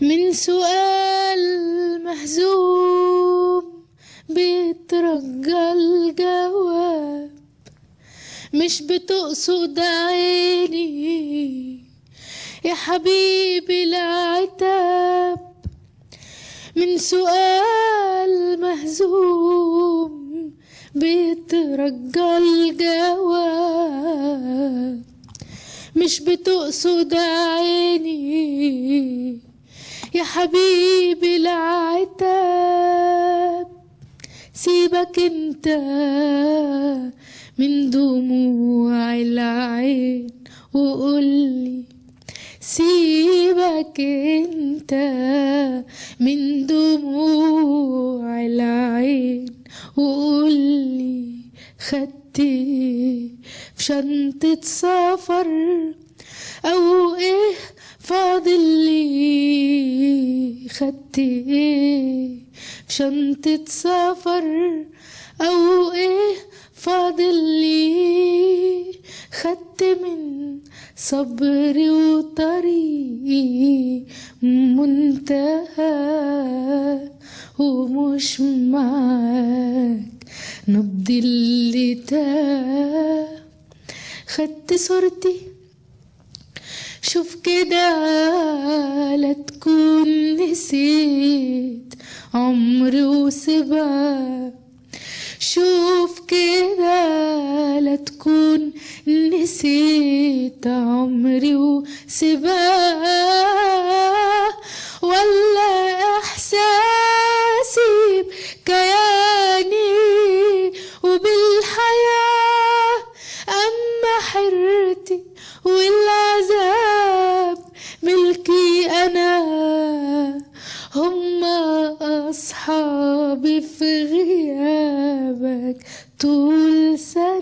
من سؤال مهزوم بيترجى الجواب. مش بتقصد عيني يا حبيبي العتاب. من سؤال مهزوم بيترجى الجواب. مش بتقصد عيني يا حبيبي العتاب سيبك انت من دموع العين وقولي سيبك انت من دموع العين وقولي خدتي في شنطة سفر أو إيه فاضل لي خدتي إيه في شنطة سفر أو إيه؟ فاضل لي خدت من صبري وطريقي منتهى ومش معاك. نبض اللي تاه خدت صورتي شوف كده لا تكون نسيت عمري وسبا شوف كده لا تكون نسيت عمري وسبا أصحابي في غيابك طول سنه